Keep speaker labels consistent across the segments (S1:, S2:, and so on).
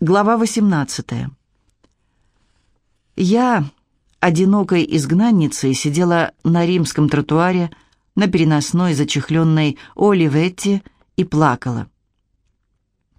S1: Глава 18. Я, одинокой изгнанницей, сидела на римском тротуаре на переносной зачехленной Оливетте и плакала.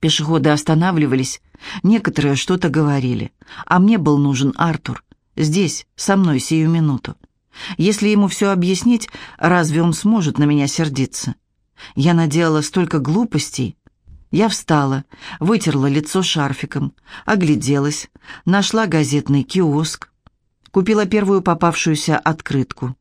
S1: Пешеходы останавливались, некоторые что-то говорили, а мне был нужен Артур, здесь, со мной сию минуту. Если ему все объяснить, разве он сможет на меня сердиться? Я наделала столько глупостей, я встала, вытерла лицо шарфиком, огляделась, нашла газетный киоск, купила первую попавшуюся открытку.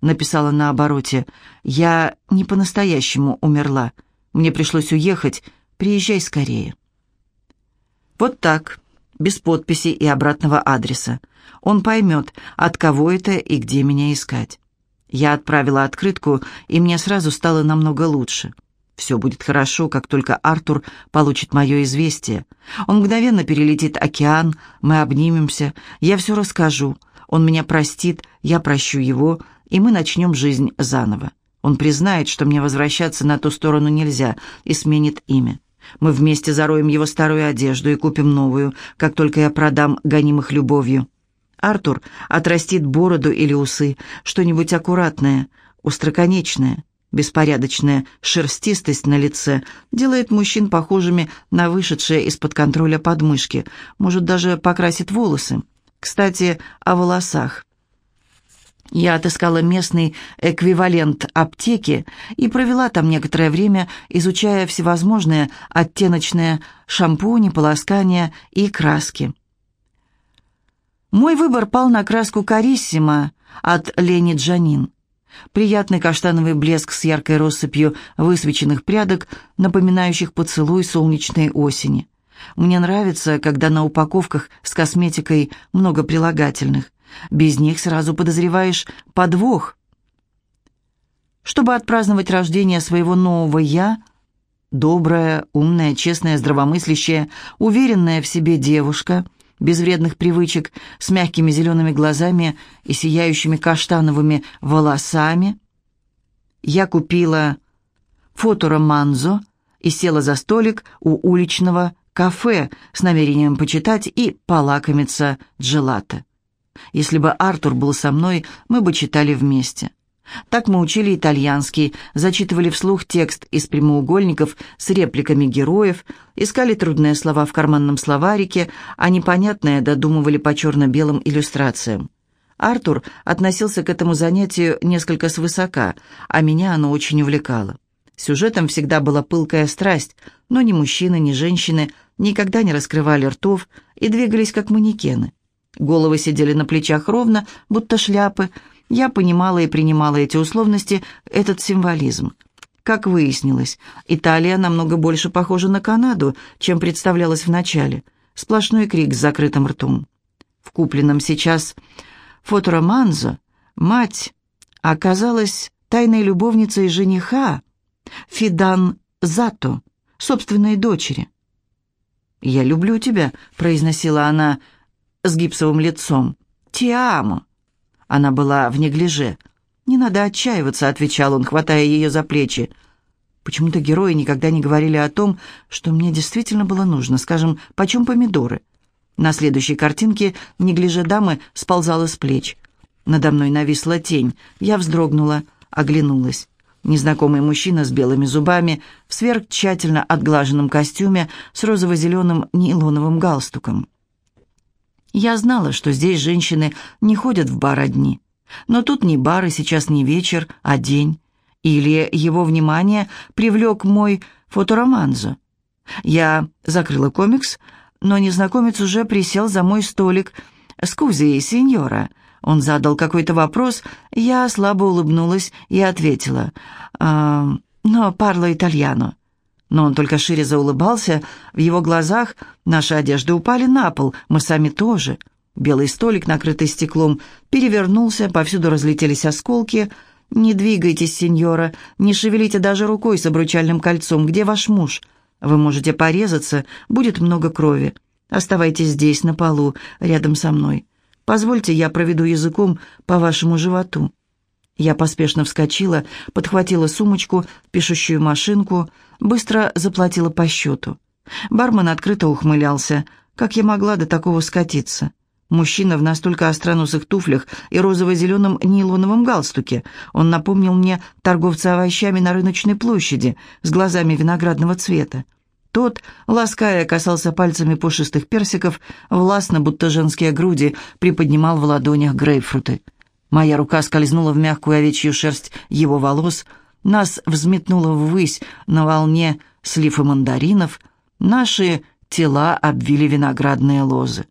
S1: Написала на обороте «Я не по-настоящему умерла. Мне пришлось уехать. Приезжай скорее». Вот так, без подписи и обратного адреса. Он поймет, от кого это и где меня искать. Я отправила открытку, и мне сразу стало намного лучше. Все будет хорошо, как только Артур получит мое известие. Он мгновенно перелетит океан, мы обнимемся, я все расскажу. Он меня простит, я прощу его, и мы начнем жизнь заново. Он признает, что мне возвращаться на ту сторону нельзя, и сменит имя. Мы вместе зароем его старую одежду и купим новую, как только я продам гонимых любовью. Артур отрастит бороду или усы, что-нибудь аккуратное, остроконечное. Беспорядочная шерстистость на лице делает мужчин похожими на вышедшие из-под контроля подмышки, может даже покрасит волосы. Кстати, о волосах. Я отыскала местный эквивалент аптеки и провела там некоторое время, изучая всевозможные оттеночные шампуни, полоскания и краски. Мой выбор пал на краску «Кариссимо» от Лени Джанин. Приятный каштановый блеск с яркой россыпью высвеченных прядок, напоминающих поцелуй солнечной осени. Мне нравится, когда на упаковках с косметикой много прилагательных. Без них сразу подозреваешь подвох. Чтобы отпраздновать рождение своего нового «я», добрая, умная, честная, здравомыслящая, уверенная в себе девушка – без вредных привычек, с мягкими зелеными глазами и сияющими каштановыми волосами. Я купила фотороманзо и села за столик у уличного кафе с намерением почитать и полакомиться джелато. Если бы Артур был со мной, мы бы читали вместе. Так мы учили итальянский, зачитывали вслух текст из прямоугольников с репликами героев, искали трудные слова в карманном словарике, а непонятное додумывали по черно-белым иллюстрациям. Артур относился к этому занятию несколько свысока, а меня оно очень увлекало. Сюжетом всегда была пылкая страсть, но ни мужчины, ни женщины никогда не раскрывали ртов и двигались как манекены. Головы сидели на плечах ровно, будто шляпы, я понимала и принимала эти условности, этот символизм. Как выяснилось, Италия намного больше похожа на Канаду, чем представлялось вначале. Сплошной крик с закрытым ртом. В купленном сейчас фотороманзо мать оказалась тайной любовницей жениха Фидан Зато, собственной дочери. «Я люблю тебя», — произносила она с гипсовым лицом. «Тиамо». Она была в неглиже. «Не надо отчаиваться», — отвечал он, хватая ее за плечи. Почему-то герои никогда не говорили о том, что мне действительно было нужно, скажем, почем помидоры. На следующей картинке неглиже дамы сползала с плеч. Надо мной нависла тень. Я вздрогнула, оглянулась. Незнакомый мужчина с белыми зубами, в сверх тщательно отглаженном костюме с розово-зеленым нейлоновым галстуком. Я знала, что здесь женщины не ходят в бар одни. Но тут не бар, и сейчас не вечер, а день. Или его внимание привлек мой фотороманзо. Я закрыла комикс, но незнакомец уже присел за мой столик. «Скузи, сеньора». Он задал какой-то вопрос, я слабо улыбнулась и ответила. «Но парло итальяно». Но он только шире заулыбался, в его глазах наши одежды упали на пол, мы сами тоже. Белый столик, накрытый стеклом, перевернулся, повсюду разлетелись осколки. «Не двигайтесь, сеньора, не шевелите даже рукой с обручальным кольцом. Где ваш муж? Вы можете порезаться, будет много крови. Оставайтесь здесь, на полу, рядом со мной. Позвольте, я проведу языком по вашему животу». Я поспешно вскочила, подхватила сумочку, пишущую машинку, быстро заплатила по счету. Бармен открыто ухмылялся. Как я могла до такого скатиться? Мужчина в настолько остроносых туфлях и розово-зеленом нейлоновом галстуке. Он напомнил мне торговца овощами на рыночной площади с глазами виноградного цвета. Тот, лаская, касался пальцами пушистых персиков, властно, будто женские груди, приподнимал в ладонях грейпфруты. Моя рука скользнула в мягкую овечью шерсть его волос, нас взметнуло ввысь на волне слив и мандаринов, наши тела обвили виноградные лозы.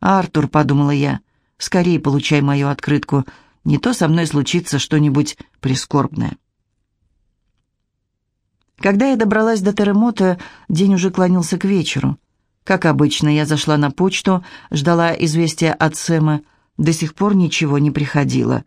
S1: «Артур», — подумала я, — «скорее получай мою открытку, не то со мной случится что-нибудь прискорбное». Когда я добралась до Теремота, день уже клонился к вечеру. Как обычно, я зашла на почту, ждала известия от Сэма. До сих пор ничего не приходило.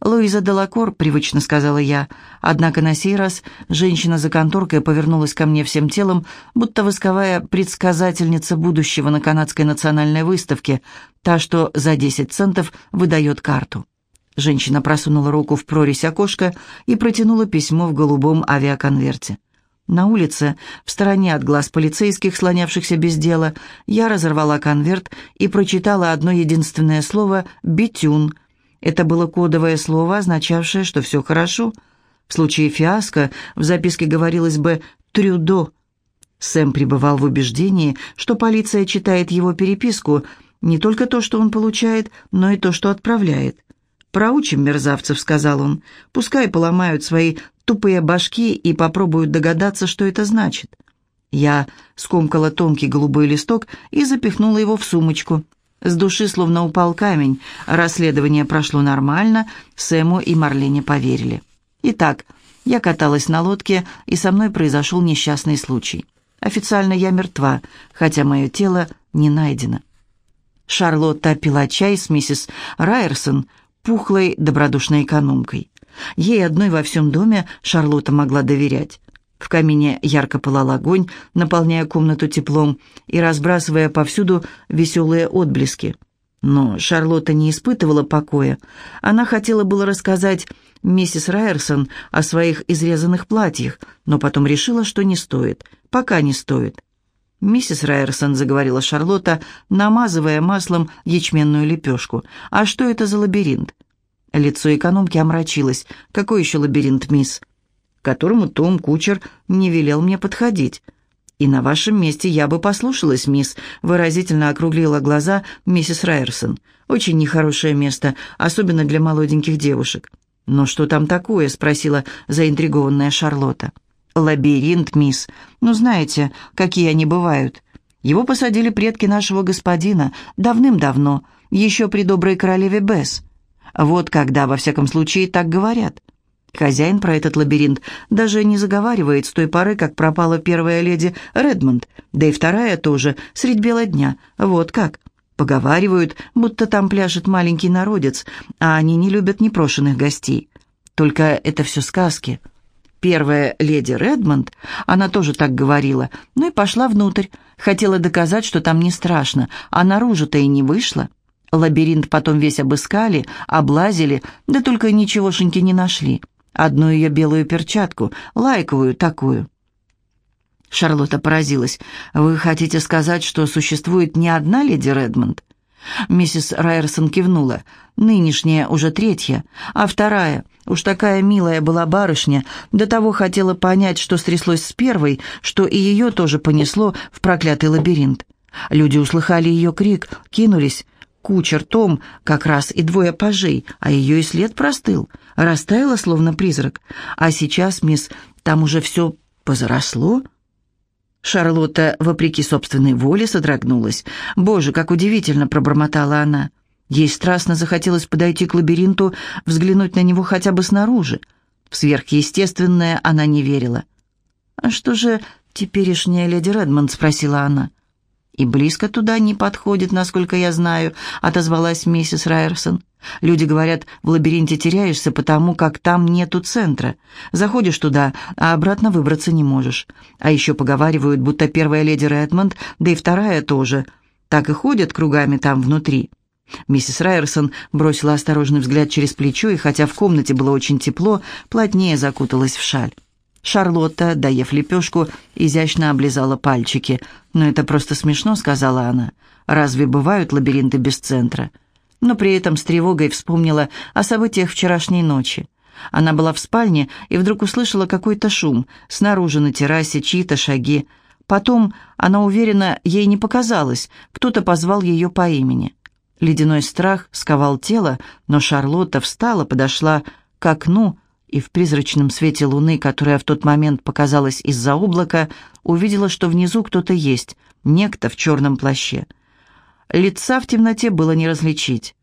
S1: «Луиза Делакор», — привычно сказала я. Однако на сей раз женщина за конторкой повернулась ко мне всем телом, будто восковая предсказательница будущего на канадской национальной выставке, та, что за 10 центов выдает карту. Женщина просунула руку в прорезь окошка и протянула письмо в голубом авиаконверте. На улице, в стороне от глаз полицейских, слонявшихся без дела, я разорвала конверт и прочитала одно единственное слово «битюн», это было кодовое слово, означавшее, что все хорошо. В случае фиаско в записке говорилось бы «Трюдо». Сэм пребывал в убеждении, что полиция читает его переписку, не только то, что он получает, но и то, что отправляет. «Проучим мерзавцев», — сказал он, — «пускай поломают свои тупые башки и попробуют догадаться, что это значит». Я скомкала тонкий голубой листок и запихнула его в сумочку. С души словно упал камень. Расследование прошло нормально, Сэму и Марлене поверили. Итак, я каталась на лодке, и со мной произошел несчастный случай. Официально я мертва, хотя мое тело не найдено. Шарлотта пила чай с миссис Райерсон, пухлой, добродушной экономкой. Ей одной во всем доме Шарлотта могла доверять. В камине ярко пылал огонь, наполняя комнату теплом и разбрасывая повсюду веселые отблески. Но Шарлотта не испытывала покоя. Она хотела было рассказать миссис Райерсон о своих изрезанных платьях, но потом решила, что не стоит, пока не стоит. «Миссис Райерсон», — заговорила Шарлотта, намазывая маслом ячменную лепешку. «А что это за лабиринт?» Лицо экономки омрачилось. «Какой еще лабиринт, мисс?» к которому Том Кучер не велел мне подходить. «И на вашем месте я бы послушалась, мисс», — выразительно округлила глаза миссис Райерсон. «Очень нехорошее место, особенно для молоденьких девушек». «Но что там такое?» — спросила заинтригованная Шарлотта. «Лабиринт, мисс. Ну, знаете, какие они бывают. Его посадили предки нашего господина давным-давно, еще при доброй королеве Бесс. Вот когда, во всяком случае, так говорят. Хозяин про этот лабиринт даже не заговаривает с той поры, как пропала первая леди Редмонд, да и вторая тоже, средь бела дня. Вот как. Поговаривают, будто там пляшет маленький народец, а они не любят непрошенных гостей. Только это все сказки. Первая леди Редмонд, она тоже так говорила, ну и пошла внутрь, хотела доказать, что там не страшно, а наружу-то и не вышла. Лабиринт потом весь обыскали, облазили, да только ничегошеньки не нашли одну ее белую перчатку, лайковую такую. Шарлотта поразилась. «Вы хотите сказать, что существует не одна леди Редмонд?» Миссис Райерсон кивнула. «Нынешняя уже третья, а вторая, уж такая милая была барышня, до того хотела понять, что стряслось с первой, что и ее тоже понесло в проклятый лабиринт. Люди услыхали ее крик, кинулись, кучер Том как раз и двое пажей, а ее и след простыл, растаяла, словно призрак. А сейчас, мисс, там уже все позаросло?» Шарлотта, вопреки собственной воле, содрогнулась. «Боже, как удивительно!» — пробормотала она. Ей страстно захотелось подойти к лабиринту, взглянуть на него хотя бы снаружи. В сверхъестественное она не верила. «А что же теперешняя леди Редмонд?» — спросила она. «И близко туда не подходит, насколько я знаю», — отозвалась миссис Райерсон. «Люди говорят, в лабиринте теряешься, потому как там нету центра. Заходишь туда, а обратно выбраться не можешь. А еще поговаривают, будто первая леди Редмонд, да и вторая тоже, так и ходят кругами там внутри». Миссис Райерсон бросила осторожный взгляд через плечо, и хотя в комнате было очень тепло, плотнее закуталась в шаль. Шарлотта, доев лепешку, изящно облизала пальчики. «Но это просто смешно», — сказала она. «Разве бывают лабиринты без центра?» Но при этом с тревогой вспомнила о событиях вчерашней ночи. Она была в спальне и вдруг услышала какой-то шум. Снаружи на террасе чьи-то шаги. Потом, она уверена, ей не показалось, кто-то позвал ее по имени. Ледяной страх сковал тело, но Шарлотта встала, подошла к окну и в призрачном свете луны, которая в тот момент показалась из-за облака, увидела, что внизу кто-то есть, некто в черном плаще. Лица в темноте было не различить.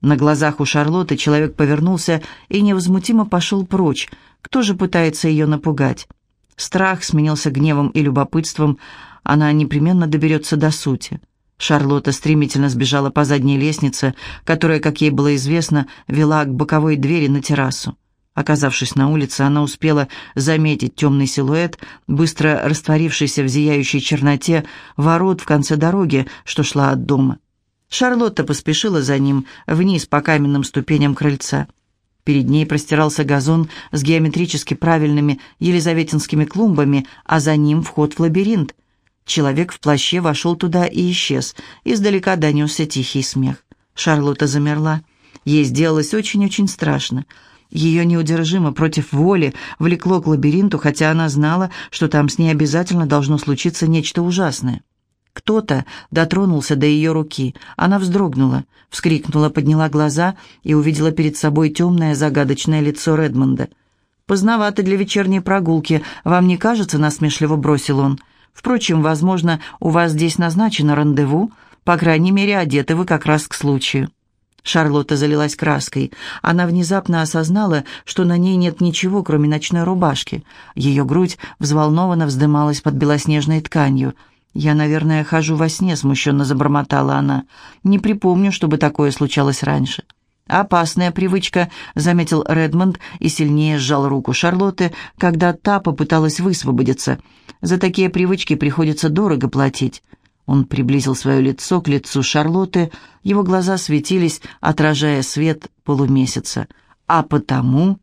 S1: На глазах у Шарлотты человек повернулся и невозмутимо пошел прочь. Кто же пытается ее напугать? Страх сменился гневом и любопытством. Она непременно доберется до сути. Шарлотта стремительно сбежала по задней лестнице, которая, как ей было известно, вела к боковой двери на террасу. Оказавшись на улице, она успела заметить темный силуэт, быстро растворившийся в зияющей черноте ворот в конце дороги, что шла от дома. Шарлотта поспешила за ним вниз по каменным ступеням крыльца. Перед ней простирался газон с геометрически правильными елизаветинскими клумбами, а за ним вход в лабиринт. Человек в плаще вошел туда и исчез. Издалека донесся тихий смех. Шарлотта замерла. Ей сделалось очень-очень страшно. Ее неудержимо против воли влекло к лабиринту, хотя она знала, что там с ней обязательно должно случиться нечто ужасное. Кто-то дотронулся до ее руки. Она вздрогнула, вскрикнула, подняла глаза и увидела перед собой темное загадочное лицо Редмонда. «Поздновато для вечерней прогулки, вам не кажется?» — насмешливо бросил он. «Впрочем, возможно, у вас здесь назначено рандеву. По крайней мере, одеты вы как раз к случаю». Шарлотта залилась краской. Она внезапно осознала, что на ней нет ничего, кроме ночной рубашки. Ее грудь взволнованно вздымалась под белоснежной тканью. «Я, наверное, хожу во сне», — смущенно забормотала она. «Не припомню, чтобы такое случалось раньше». «Опасная привычка», — заметил Редмонд и сильнее сжал руку Шарлотты, когда та попыталась высвободиться. «За такие привычки приходится дорого платить». Он приблизил свое лицо к лицу Шарлотты, его глаза светились, отражая свет полумесяца. А потому...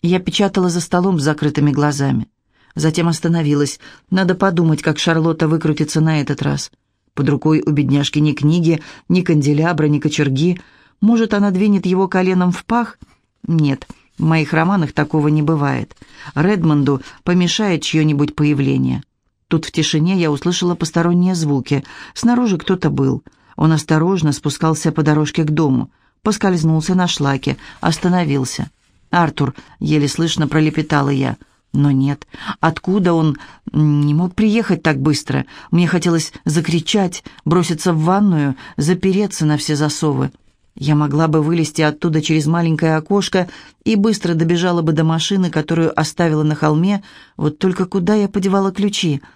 S1: Я печатала за столом с закрытыми глазами. Затем остановилась. Надо подумать, как Шарлотта выкрутится на этот раз. Под рукой у бедняжки ни книги, ни канделябра, ни кочерги. Может, она двинет его коленом в пах? Нет, в моих романах такого не бывает. Редмонду помешает чье-нибудь появление. Тут в тишине я услышала посторонние звуки. Снаружи кто-то был. Он осторожно спускался по дорожке к дому. Поскользнулся на шлаке, остановился. «Артур», — еле слышно пролепетала я. Но нет, откуда он не мог приехать так быстро? Мне хотелось закричать, броситься в ванную, запереться на все засовы. Я могла бы вылезти оттуда через маленькое окошко и быстро добежала бы до машины, которую оставила на холме, вот только куда я подевала ключи —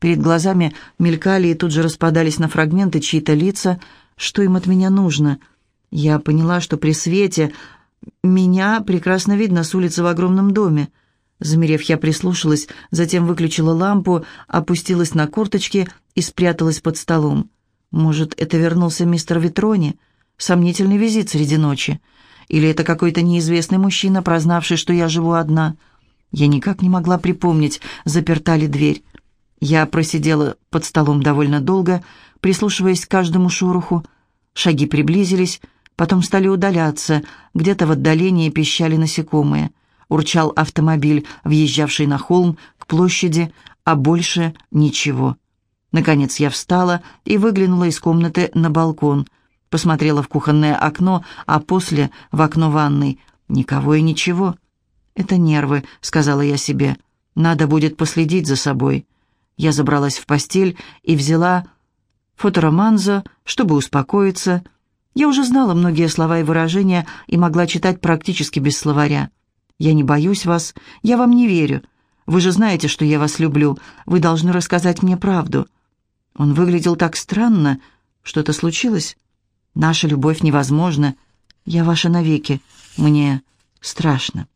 S1: Перед глазами мелькали и тут же распадались на фрагменты чьи-то лица. Что им от меня нужно? Я поняла, что при свете меня прекрасно видно с улицы в огромном доме. Замерев, я прислушалась, затем выключила лампу, опустилась на корточки и спряталась под столом. Может, это вернулся мистер Витрони? Сомнительный визит среди ночи. Или это какой-то неизвестный мужчина, прознавший, что я живу одна? Я никак не могла припомнить, заперта ли дверь. Я просидела под столом довольно долго, прислушиваясь к каждому шороху. Шаги приблизились, потом стали удаляться, где-то в отдалении пищали насекомые. Урчал автомобиль, въезжавший на холм, к площади, а больше ничего. Наконец я встала и выглянула из комнаты на балкон. Посмотрела в кухонное окно, а после в окно ванной. Никого и ничего. «Это нервы», — сказала я себе. «Надо будет последить за собой». Я забралась в постель и взяла фотороманзо, чтобы успокоиться. Я уже знала многие слова и выражения и могла читать практически без словаря. «Я не боюсь вас, я вам не верю. Вы же знаете, что я вас люблю. Вы должны рассказать мне правду». Он выглядел так странно. Что-то случилось? Наша любовь невозможна. Я ваша навеки. Мне страшно.